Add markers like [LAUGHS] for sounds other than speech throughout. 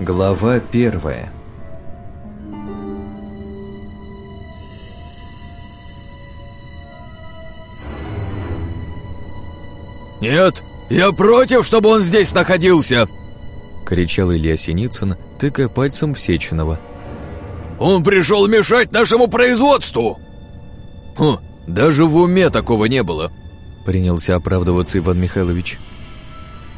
Глава первая «Нет, я против, чтобы он здесь находился!» кричал Илья Синицын, тыкая пальцем в Сеченова. «Он пришел мешать нашему производству!» «Хм, даже в уме такого не было!» принялся оправдываться Иван Михайлович.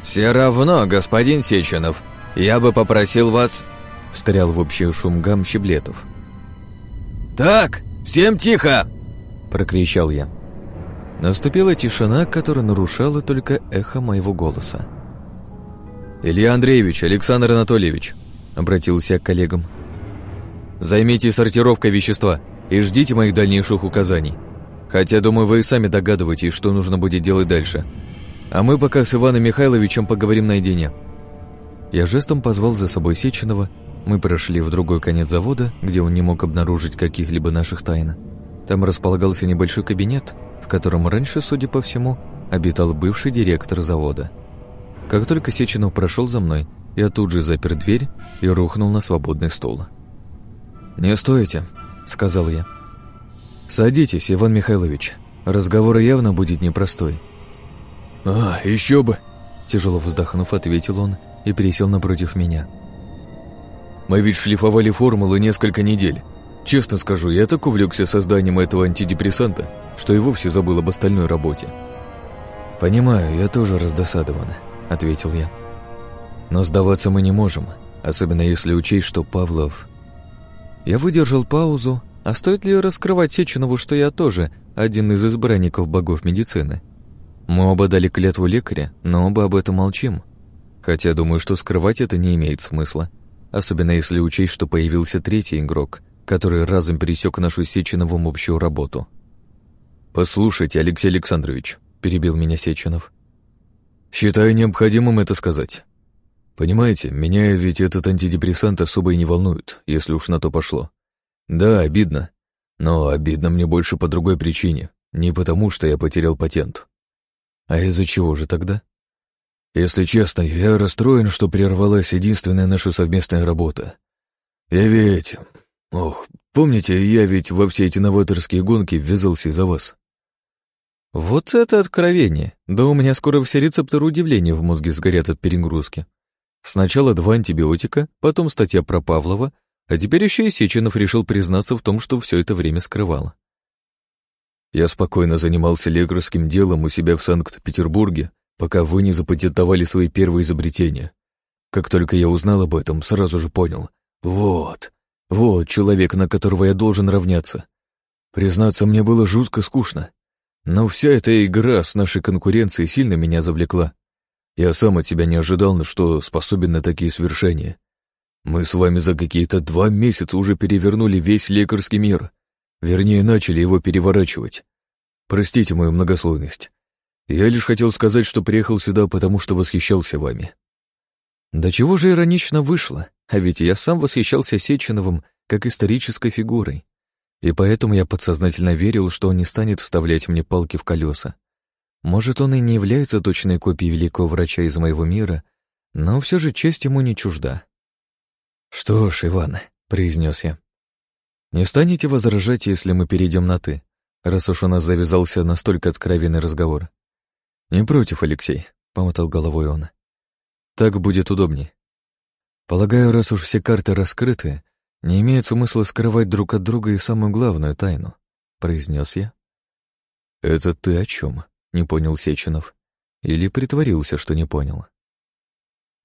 «Все равно, господин Сеченов, я бы попросил вас...» Встрял в общий шум гам Щеблетов. «Так, всем тихо!» Прокричал я. Наступила тишина, которая нарушала только эхо моего голоса. «Илья Андреевич, Александр Анатольевич», — обратился я к коллегам. «Займитесь сортировкой вещества и ждите моих дальнейших указаний. Хотя, думаю, вы и сами догадываетесь, что нужно будет делать дальше. А мы пока с Иваном Михайловичем поговорим наедине». Я жестом позвал за собой Сеченова, мы прошли в другой конец завода, где он не мог обнаружить каких-либо наших тайн. Там располагался небольшой кабинет, в котором раньше, судя по всему, обитал бывший директор завода. Как только Сеченов прошел за мной, я тут же запер дверь и рухнул на свободный стул. «Не стойте», — сказал я. «Садитесь, Иван Михайлович. Разговор явно будет непростой». «А, еще бы!» Тяжело вздохнув, ответил он и пересел напротив меня. «Мы ведь шлифовали формулы несколько недель. Честно скажу, я так увлекся созданием этого антидепрессанта, что и вовсе забыл об остальной работе». «Понимаю, я тоже раздосадован», — ответил я. «Но сдаваться мы не можем, особенно если учесть, что Павлов...» Я выдержал паузу, а стоит ли раскрывать Сеченову, что я тоже один из избранников богов медицины? Мы оба дали клятву лекаря, но оба об этом молчим. Хотя думаю, что скрывать это не имеет смысла. Особенно если учесть, что появился третий игрок, который разом пересек нашу Сеченовым общую работу. «Послушайте, Алексей Александрович», — перебил меня Сеченов. «Считаю необходимым это сказать. Понимаете, меня ведь этот антидепрессант особо и не волнует, если уж на то пошло. Да, обидно. Но обидно мне больше по другой причине. Не потому, что я потерял патент. А из-за чего же тогда? Если честно, я расстроен, что прервалась единственная наша совместная работа. Я ведь... Ох, помните, я ведь во все эти новаторские гонки ввязался из-за вас. Вот это откровение. Да у меня скоро все рецепторы удивления в мозге сгорят от перегрузки. Сначала два антибиотика, потом статья про Павлова, а теперь еще и Сеченов решил признаться в том, что все это время скрывал. Я спокойно занимался лекарским делом у себя в Санкт-Петербурге, пока вы не запатентовали свои первые изобретения. Как только я узнал об этом, сразу же понял. Вот, вот человек, на которого я должен равняться. Признаться, мне было жутко скучно. Но вся эта игра с нашей конкуренцией сильно меня завлекла. Я сам от себя не ожидал, что способен на такие свершения. Мы с вами за какие-то два месяца уже перевернули весь лекарский мир. Вернее, начали его переворачивать. Простите мою многослойность. Я лишь хотел сказать, что приехал сюда, потому что восхищался вами. Да чего же иронично вышло, а ведь я сам восхищался Сеченовым как исторической фигурой. И поэтому я подсознательно верил, что он не станет вставлять мне палки в колеса. Может, он и не является точной копией великого врача из моего мира, но все же честь ему не чужда. «Что ж, Иван», — произнес я, — «не станете возражать, если мы перейдем на «ты», раз уж у нас завязался настолько откровенный разговор?» «Не против, Алексей», — помотал головой он. «Так будет удобнее. Полагаю, раз уж все карты раскрыты, не имеет смысла скрывать друг от друга и самую главную тайну», — произнес я. «Это ты о чем?» — не понял Сеченов. Или притворился, что не понял.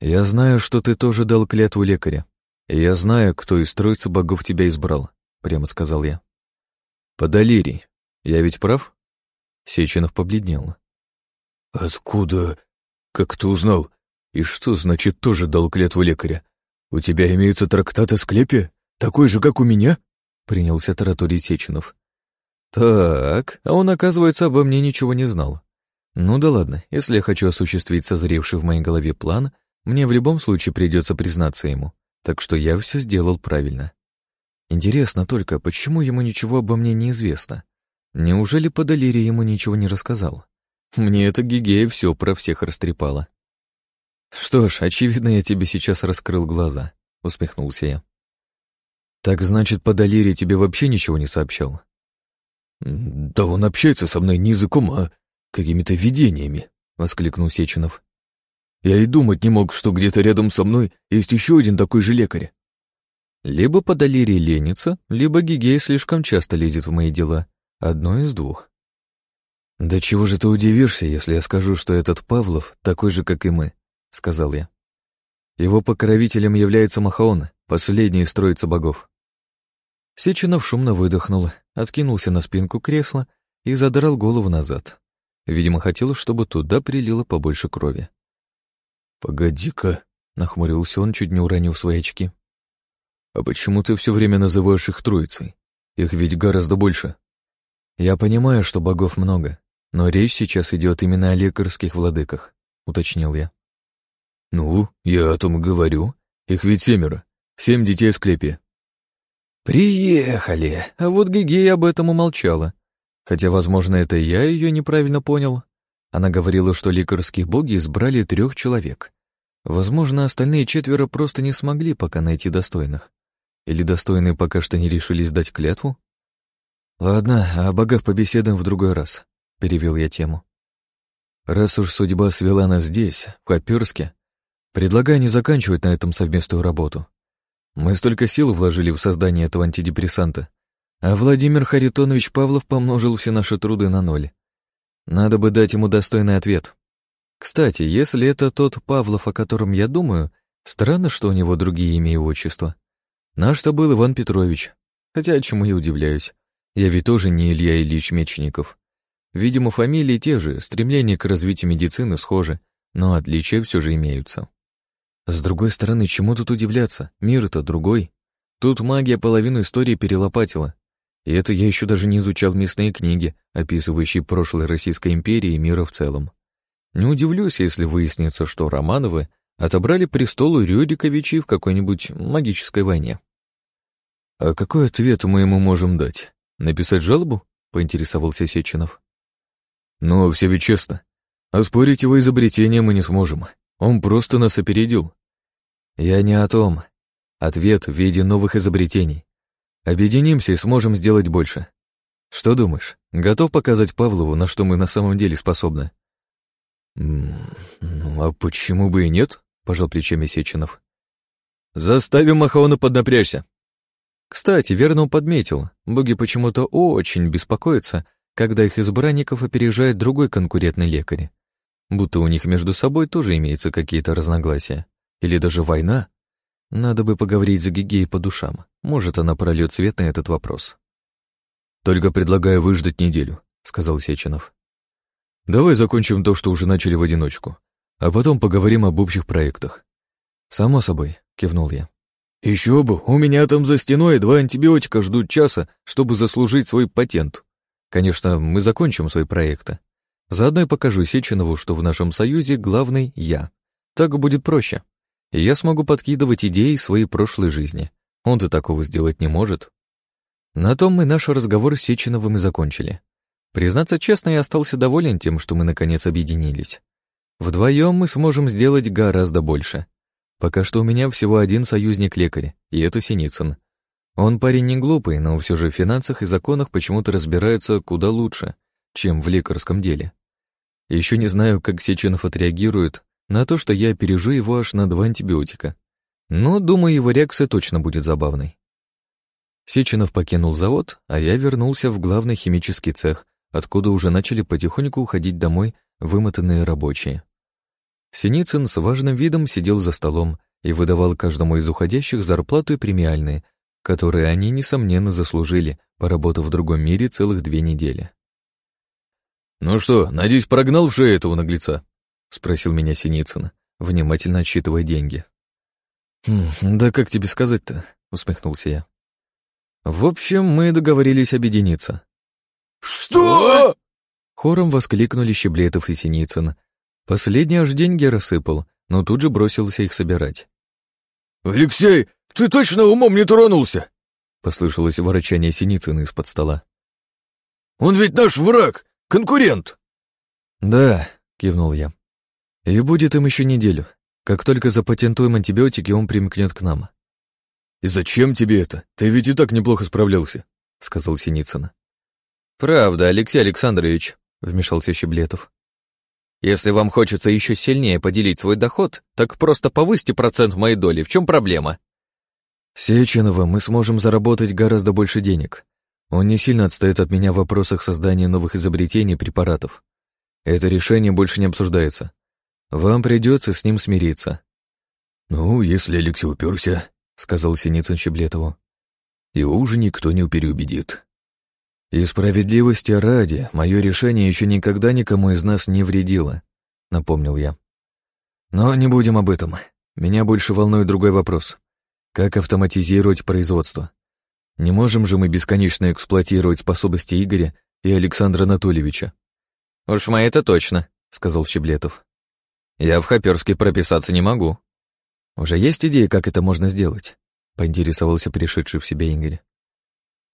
«Я знаю, что ты тоже дал клятву лекаря, и я знаю, кто из троицы богов тебя избрал», — прямо сказал я. «Подолирий. Я ведь прав?» Сеченов побледнел. «Откуда? Как ты узнал? И что значит тоже дал клятву лекаря? У тебя имеются трактаты склепе? Такой же, как у меня?» Принялся тараторить Сеченов. «Так, а он, оказывается, обо мне ничего не знал. Ну да ладно, если я хочу осуществить созревший в моей голове план, мне в любом случае придется признаться ему так что я все сделал правильно. Интересно только, почему ему ничего обо мне не известно? Неужели Подолири ему ничего не рассказал? Мне эта Гигея все про всех растрепала. Что ж, очевидно, я тебе сейчас раскрыл глаза. усмехнулся я. «Так значит, по Далире тебе вообще ничего не сообщал?» «Да он общается со мной не языком, а какими-то видениями», — воскликнул Сеченов. «Я и думать не мог, что где-то рядом со мной есть еще один такой же лекарь». Либо по Далире ленится, либо Гигей слишком часто лезет в мои дела. Одно из двух. «Да чего же ты удивишься, если я скажу, что этот Павлов такой же, как и мы?» — сказал я. «Его покровителем является Махаон, последний из троицы богов». Сеченов шумно выдохнул, откинулся на спинку кресла и задрал голову назад. Видимо, хотел, чтобы туда прилило побольше крови. «Погоди-ка», — нахмурился он, чуть не уронив свои очки. «А почему ты все время называешь их троицей? Их ведь гораздо больше». «Я понимаю, что богов много, но речь сейчас идет именно о лекарских владыках», — уточнил я. «Ну, я о том и говорю. Их ведь семеро. Семь детей в склепе. «Приехали!» А вот Гигей об этом умолчала. Хотя, возможно, это я ее неправильно понял. Она говорила, что лекарские боги избрали трех человек. Возможно, остальные четверо просто не смогли пока найти достойных. Или достойные пока что не решились дать клятву? «Ладно, о богах побеседуем в другой раз», — перевел я тему. «Раз уж судьба свела нас здесь, в Коперске, предлагаю не заканчивать на этом совместную работу. Мы столько сил вложили в создание этого антидепрессанта, а Владимир Харитонович Павлов помножил все наши труды на ноль. Надо бы дать ему достойный ответ. Кстати, если это тот Павлов, о котором я думаю, странно, что у него другие имя и отчества. Наш-то был Иван Петрович, хотя чему я удивляюсь. Я ведь тоже не Илья Ильич Мечников. Видимо, фамилии те же, стремления к развитию медицины схожи, но отличия все же имеются. С другой стороны, чему тут удивляться? Мир-то другой. Тут магия половину истории перелопатила. И это я еще даже не изучал местные книги, описывающие прошлое Российской империи и мира в целом. Не удивлюсь, если выяснится, что Романовы отобрали престол у Рюриковичей в какой-нибудь магической войне. «А какой ответ мы ему можем дать? Написать жалобу?» — поинтересовался Сеченов. «Ну, все ведь честно. Оспорить его изобретение мы не сможем. Он просто нас опередил. Я не о том. Ответ в виде новых изобретений. Объединимся и сможем сделать больше. Что думаешь, готов показать Павлову, на что мы на самом деле способны? Ну, а почему бы и нет? Пожал плечами Сеченов. Заставим Махаона поднапрячься. Кстати, верно он подметил, боги почему-то очень беспокоятся, когда их избранников опережает другой конкурентный лекарь будто у них между собой тоже имеются какие-то разногласия. Или даже война. Надо бы поговорить за Гигей по душам. Может, она прольет свет на этот вопрос. «Только предлагаю выждать неделю», — сказал Сеченов. «Давай закончим то, что уже начали в одиночку, а потом поговорим об общих проектах». «Само собой», — кивнул я. «Еще бы, у меня там за стеной два антибиотика ждут часа, чтобы заслужить свой патент». «Конечно, мы закончим свои проекты, Заодно и покажу Сеченову, что в нашем союзе главный я. Так будет проще. И я смогу подкидывать идеи своей прошлой жизни. Он-то такого сделать не может. На том мы наш разговор с Сеченовым и закончили. Признаться честно, я остался доволен тем, что мы наконец объединились. Вдвоем мы сможем сделать гораздо больше. Пока что у меня всего один союзник-лекарь, и это Синицын. Он парень не глупый, но все же в финансах и законах почему-то разбирается куда лучше, чем в лекарском деле. Еще не знаю, как Сеченов отреагирует на то, что я опережу его аж на два антибиотика. Но, думаю, его реакция точно будет забавной. Сеченов покинул завод, а я вернулся в главный химический цех, откуда уже начали потихоньку уходить домой вымотанные рабочие. Синицын с важным видом сидел за столом и выдавал каждому из уходящих зарплату и премиальные, которые они, несомненно, заслужили, поработав в другом мире целых две недели. «Ну что, надеюсь, прогнал в шею этого наглеца?» — спросил меня Синицын, внимательно отсчитывая деньги. «Хм, «Да как тебе сказать-то?» — усмехнулся я. «В общем, мы договорились объединиться». «Что?» Хором воскликнули Щеблетов и Синицын. Последний аж деньги рассыпал, но тут же бросился их собирать. «Алексей, ты точно умом не тронулся?» — послышалось ворочание Синицына из-под стола. «Он ведь наш враг! Конкурент!» «Да», — кивнул я. «И будет им еще неделю. Как только запатентуем антибиотики, он примкнет к нам. «И зачем тебе это? Ты ведь и так неплохо справлялся», — сказал Синицын. «Правда, Алексей Александрович», — вмешался Щеблетов. «Если вам хочется еще сильнее поделить свой доход, так просто повысьте процент моей доли. В чем проблема?» «Сеченова мы сможем заработать гораздо больше денег. Он не сильно отстает от меня в вопросах создания новых изобретений и препаратов. Это решение больше не обсуждается. Вам придется с ним смириться». «Ну, если Алексей уперся», — сказал Синицын Щеблетову, — «его уже никто не переубедит». «И справедливости ради, мое решение еще никогда никому из нас не вредило», — напомнил я. «Но не будем об этом. Меня больше волнует другой вопрос. Как автоматизировать производство? Не можем же мы бесконечно эксплуатировать способности Игоря и Александра Анатольевича?» «Уж мы это точно», — сказал Щеблетов. «Я в Хоперске прописаться не могу». «Уже есть идеи, как это можно сделать?» — поинтересовался пришедший в себя Игорь.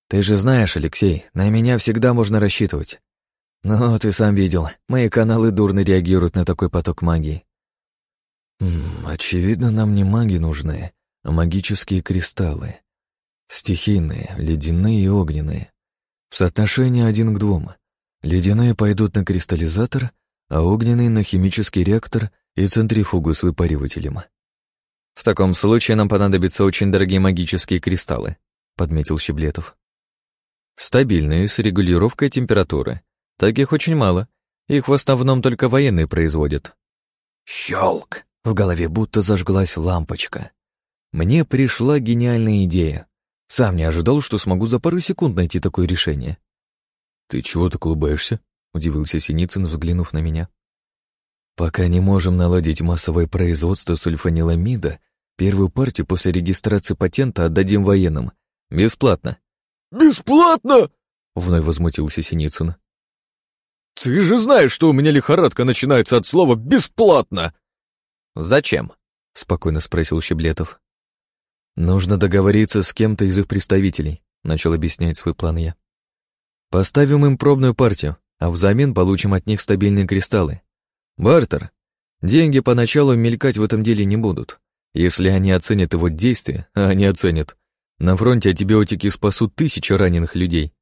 «Ты же знаешь, Алексей, на меня всегда можно рассчитывать. Но ты сам видел, мои каналы дурно реагируют на такой поток магии». «Очевидно, нам не маги нужны, магические кристаллы. Стихийные, ледяные и огненные. В соотношении один к двум. Ледяные пойдут на кристаллизатор, а огненные — на химический реактор и центрифугу с выпаривателем. «В таком случае нам понадобятся очень дорогие магические кристаллы», — подметил Щеблетов. «Стабильные, с регулировкой температуры. Таких очень мало. Их в основном только военные производят». Щелк! В голове будто зажглась лампочка. Мне пришла гениальная идея. Сам не ожидал, что смогу за пару секунд найти такое решение. «Ты чего так улыбаешься?» — удивился Синицын, взглянув на меня. Пока не можем наладить массовое производство сульфаниламида, первую партию после регистрации патента отдадим военным. Бесплатно. «Бесплатно?» — вновь возмутился Синицын. «Ты же знаешь, что у меня лихорадка начинается от слова «бесплатно». «Зачем?» — спокойно спросил Щеблетов. «Нужно договориться с кем-то из их представителей», — начал объяснять свой план я. «Поставим им пробную партию, а взамен получим от них стабильные кристаллы. Бартер. Деньги поначалу мелькать в этом деле не будут. Если они оценят его действия, [LAUGHS] а они оценят, на фронте антибиотики спасут тысячи раненых людей.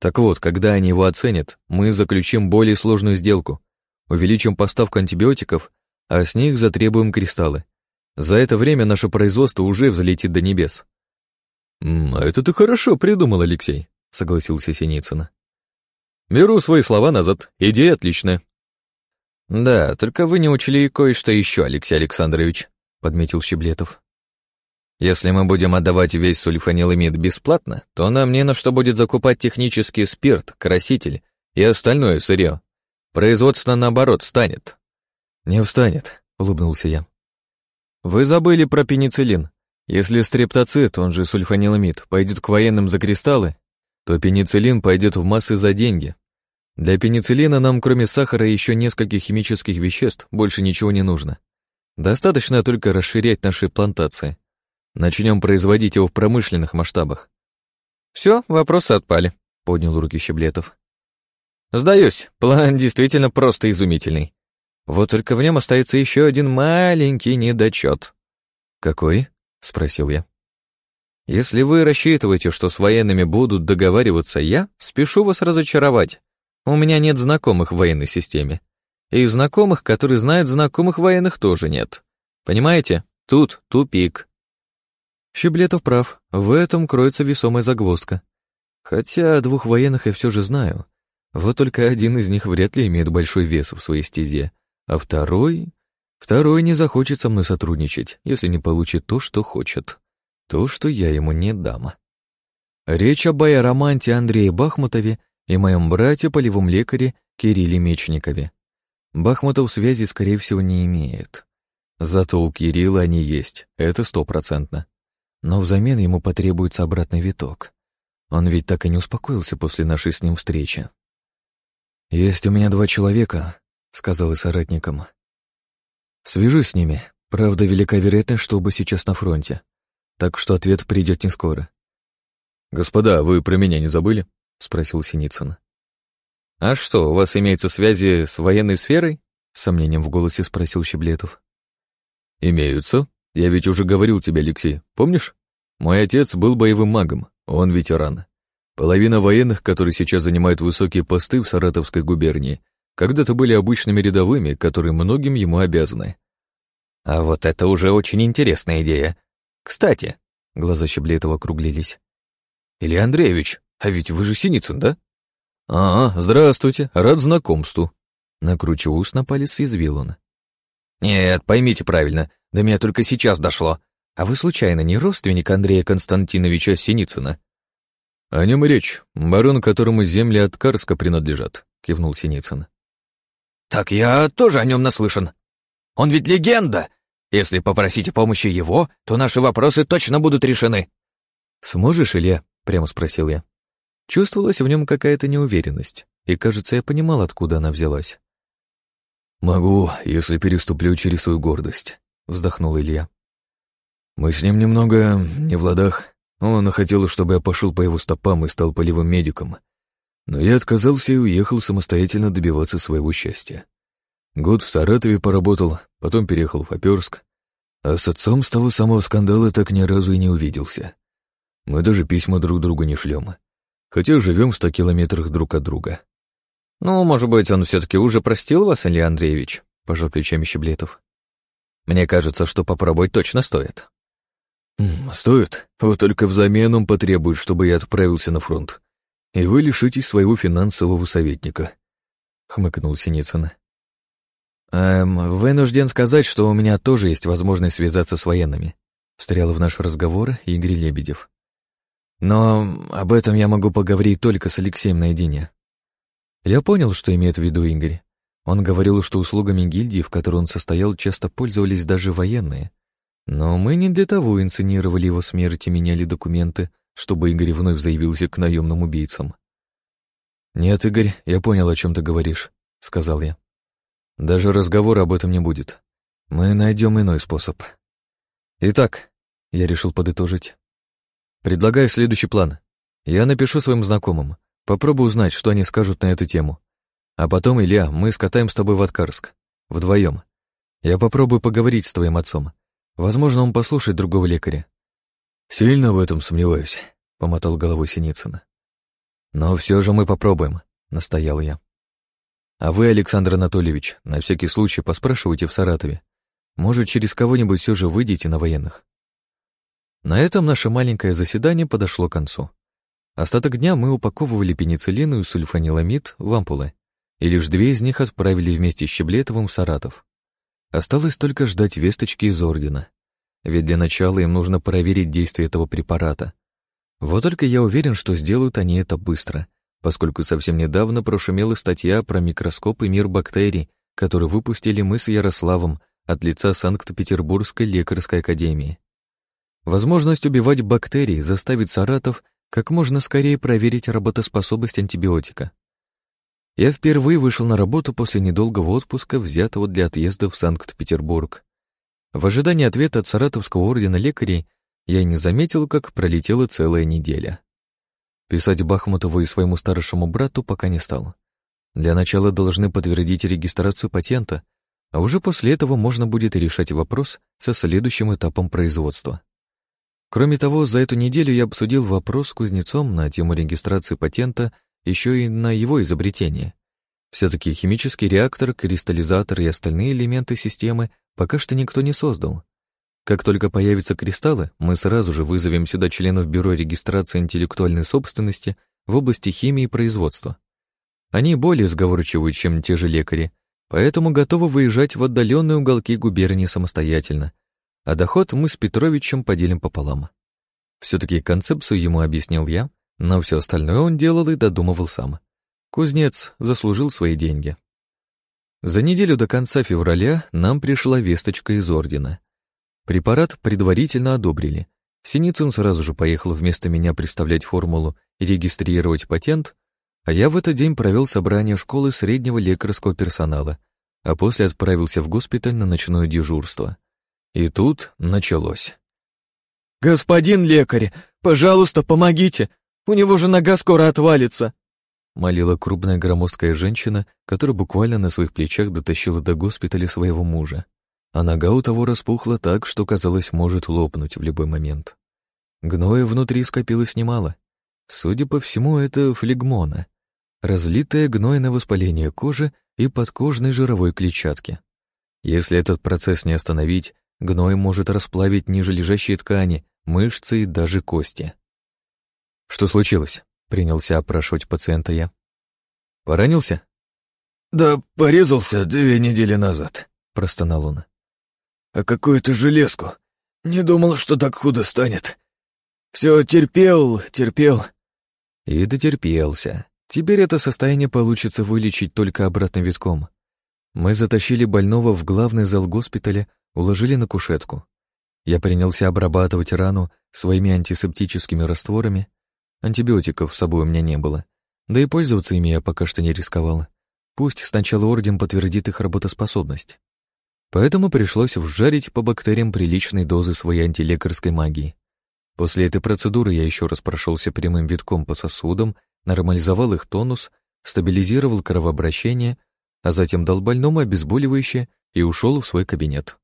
Так вот, когда они его оценят, мы заключим более сложную сделку. Увеличим поставку антибиотиков, а с них затребуем кристаллы. За это время наше производство уже взлетит до небес. «А это ты хорошо придумал, Алексей», — согласился Синицын. «Беру свои слова назад. Идея отличная. «Да, только вы не учли кое-что еще, Алексей Александрович», — подметил Щеблетов. «Если мы будем отдавать весь сульфаниламид бесплатно, то нам не на что будет закупать технический спирт, краситель и остальное сырье. Производство, наоборот, станет». «Не встанет», — улыбнулся я. «Вы забыли про пенициллин. Если стрептоцит, он же сульфаниламид, пойдет к военным за кристаллы, то пенициллин пойдет в массы за деньги, для пенициллина нам, кроме сахара и еще нескольких химических веществ, больше ничего не нужно. Достаточно только расширять наши плантации. Начнем производить его в промышленных масштабах. Все, вопросы отпали, поднял руки Щеблетов. Сдаюсь, план действительно просто изумительный. Вот только в нем остается еще один маленький недочет. Какой? спросил я. Если вы рассчитываете, что с военными будут договариваться я, спешу вас разочаровать. У меня нет знакомых в военной системе. И знакомых, которые знают знакомых военных, тоже нет. Понимаете? Тут тупик. Щеблетов прав, в этом кроется весомая загвоздка. Хотя двух военных я все же знаю. Вот только один из них вряд ли имеет большой вес в своей стезе, а второй... Второй не захочет со мной сотрудничать, если не получит то, что хочет. То, что я ему не дам. Речь об Байароманте Андрея Бахмутове и моем брате, полевом лекаре Кирилле Мечникове. Бахмутов связи, скорее всего, не имеет. Зато у Кирилла они есть, это стопроцентно. Но взамен ему потребуется обратный виток. Он ведь так и не успокоился после нашей с ним встречи. «Есть у меня два человека», — сказал и соратникам. «Свяжусь с ними. Правда, велика вероятность, что оба сейчас на фронте. Так что ответ придет не скоро». «Господа, вы про меня не забыли?» — спросил Синицын. «А что, у вас имеются связи с военной сферой?» — с сомнением в голосе спросил Щеблетов. «Имеются. Я ведь уже говорил тебе, Алексей, помнишь? Мой отец был боевым магом, он ветеран. Половина военных, которые сейчас занимают высокие посты в Саратовской губернии, когда-то были обычными рядовыми, которые многим ему обязаны. А вот это уже очень интересная идея. Кстати, глаза Щеблетова округлились. Илья Андреевич, а ведь вы же Синицын, да? А, здравствуйте, рад знакомству. Накручивая ус на палец, извил он. Нет, поймите правильно, до меня только сейчас дошло. А вы случайно не родственник Андрея Константиновича Синицына? О нем и речь. Барон, которому земли от Карска принадлежат, кивнул Синицын. Так я тоже о нем наслышан. Он ведь легенда. Если попросите помощи его, то наши вопросы точно будут решены. Сможешь, Илья? Прямо спросил я. Чувствовалась в нем какая-то неуверенность, и, кажется, я понимал, откуда она взялась. «Могу, если переступлю через свою гордость», — вздохнул Илья. «Мы с ним немного не в ладах. Он хотел, чтобы я пошел по его стопам и стал полевым медиком. Но я отказался и уехал самостоятельно добиваться своего счастья. Год в Саратове поработал, потом переехал в Оперск, а с отцом с того самого скандала так ни разу и не увиделся. Мы даже письма друг другу не шлем, хотя живем в ста километрах друг от друга. «Ну, может быть, он все-таки уже простил вас, Илья Андреевич?» — пожал плечами Щеблетов. «Мне кажется, что попробовать точно стоит». «Стоит. Вот только взамен он потребует, чтобы я отправился на фронт. И вы лишитесь своего финансового советника», — хмыкнул Синицын. «Эм, вынужден сказать, что у меня тоже есть возможность связаться с военными», — встрял в наш разговор Игорь Лебедев. «Но об этом я могу поговорить только с Алексеем наедине. Я понял, что имеет в виду Игорь. Он говорил, что услугами гильдии, в которой он состоял, часто пользовались даже военные. Но мы не для того инсценировали его смерть и меняли документы, чтобы Игорь вновь заявился к наемным убийцам. «Нет, Игорь, я понял, о чем ты говоришь», — сказал я. «Даже разговора об этом не будет. Мы найдем иной способ». «Итак», — я решил подытожить, — «предлагаю следующий план. Я напишу своим знакомым, Попробуй узнать, что они скажут на эту тему. А потом, Илья, мы скатаем с тобой в Откарск. Вдвоем. Я попробую поговорить с твоим отцом. Возможно, он послушает другого лекаря. Сильно в этом сомневаюсь, помотал головой Синицына. Но все же мы попробуем, настоял я. А вы, Александр Анатольевич, на всякий случай поспрашивайте в Саратове. Может, через кого-нибудь все же выйдете на военных. На этом наше маленькое заседание подошло к концу. Остаток дня мы упаковывали пенициллин и сульфаниламид в ампулы, и лишь две из них отправили вместе с Щеблетовым в Саратов. Осталось только ждать весточки из Ордена, ведь для начала им нужно проверить действие этого препарата. Вот только я уверен, что сделают они это быстро, поскольку совсем недавно прошумела статья про микроскоп и мир бактерий, который выпустили мы с Ярославом от лица Санкт-Петербургской лекарской академии. Возможность убивать бактерии заставит Саратов как можно скорее проверить работоспособность антибиотика. Я впервые вышел на работу после недолгого отпуска, взятого для отъезда в Санкт-Петербург. В ожидании ответа от Саратовского ордена лекарей я не заметил, как пролетела целая неделя. Писать Бахмутову и своему старшему брату пока не стал. Для начала должны подтвердить регистрацию патента, а уже после этого можно будет решать вопрос со следующим этапом производства. Кроме того, за эту неделю я обсудил вопрос с кузнецом на тему регистрации патента еще и на его изобретение. Все-таки химический реактор, кристаллизатор и остальные элементы системы пока что никто не создал. Как только появятся кристаллы, мы сразу же вызовем сюда членов Бюро регистрации интеллектуальной собственности в области химии и производства. Они более сговорчивые, чем те же лекари, поэтому готовы выезжать в отдаленные уголки губернии самостоятельно, а доход мы с Петровичем поделим пополам. Все-таки концепцию ему объяснил я, но все остальное он делал и додумывал сам. Кузнец заслужил свои деньги. За неделю до конца февраля нам пришла весточка из ордена. Препарат предварительно одобрили. Синицын сразу же поехал вместо меня представлять формулу и регистрировать патент, а я в этот день провел собрание школы среднего лекарского персонала, а после отправился в госпиталь на ночное дежурство. И тут началось. «Господин лекарь, пожалуйста, помогите! У него же нога скоро отвалится!» Молила крупная громоздкая женщина, которая буквально на своих плечах дотащила до госпиталя своего мужа. А нога у того распухла так, что, казалось, может лопнуть в любой момент. Гноя внутри скопилось немало. Судя по всему, это флегмона, разлитое гнойное воспаление кожи и подкожной жировой клетчатки. Если этот процесс не остановить, гной может расплавить ниже лежащие ткани, мышцы и даже кости. «Что случилось?» — принялся опрашивать пациента я. «Поранился?» «Да порезался две недели назад», — простонал он. «А какую-то железку. Не думал, что так худо станет. Все терпел, терпел». И дотерпелся. Теперь это состояние получится вылечить только обратным витком. Мы затащили больного в главный зал госпиталя, уложили на кушетку. Я принялся обрабатывать рану своими антисептическими растворами. Антибиотиков с собой у меня не было. Да и пользоваться ими я пока что не рисковала. Пусть сначала орден подтвердит их работоспособность. Поэтому пришлось вжарить по бактериям приличной дозы своей антилекарской магии. После этой процедуры я еще раз прошелся прямым витком по сосудам, нормализовал их тонус, стабилизировал кровообращение, а затем дал больному обезболивающее и ушел в свой кабинет.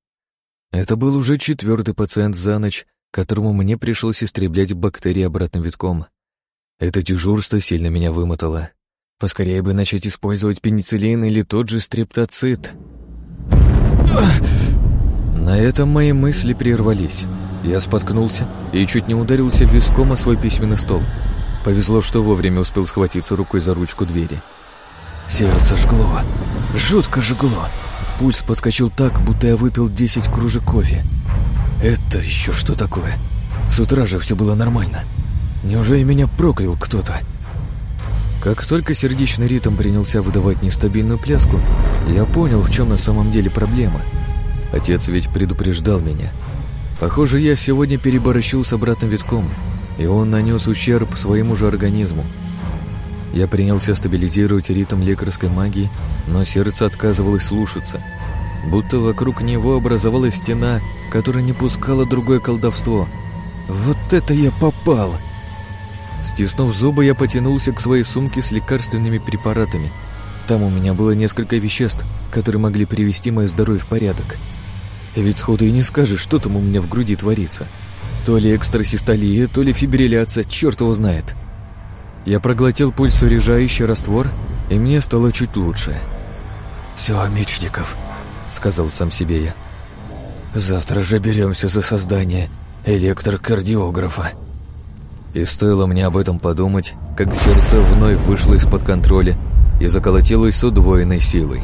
Это был уже четвертый пациент за ночь, которому мне пришлось истреблять бактерии обратным витком. Это дежурство сильно меня вымотало. Поскорее бы начать использовать пенициллин или тот же стрептоцит. На этом мои мысли прервались. Я споткнулся и чуть не ударился виском о свой письменный стол. Повезло, что вовремя успел схватиться рукой за ручку двери. Сердце жгло. Жутко жгло. Пульс подскочил так, будто я выпил 10 кружек кофе. Это еще что такое? С утра же все было нормально. Неужели меня проклял кто-то? Как только сердечный ритм принялся выдавать нестабильную пляску, я понял, в чем на самом деле проблема. Отец ведь предупреждал меня. Похоже, я сегодня переборщил с обратным витком, и он нанес ущерб своему же организму. Я принялся стабилизировать ритм лекарской магии, но сердце отказывалось слушаться. Будто вокруг него образовалась стена, которая не пускала другое колдовство. Вот это я попал! Стиснув зубы, я потянулся к своей сумке с лекарственными препаратами. Там у меня было несколько веществ, которые могли привести мое здоровье в порядок. И ведь сходу и не скажешь, что там у меня в груди творится. То ли экстрасистолия, то ли фибрилляция, черт его знает. Я проглотил пульсорежающий раствор, и мне стало чуть лучше. «Все, Мечников», — сказал сам себе я. «Завтра же беремся за создание электрокардиографа». И стоило мне об этом подумать, как сердце вновь вышло из-под контроля и заколотилось с удвоенной силой.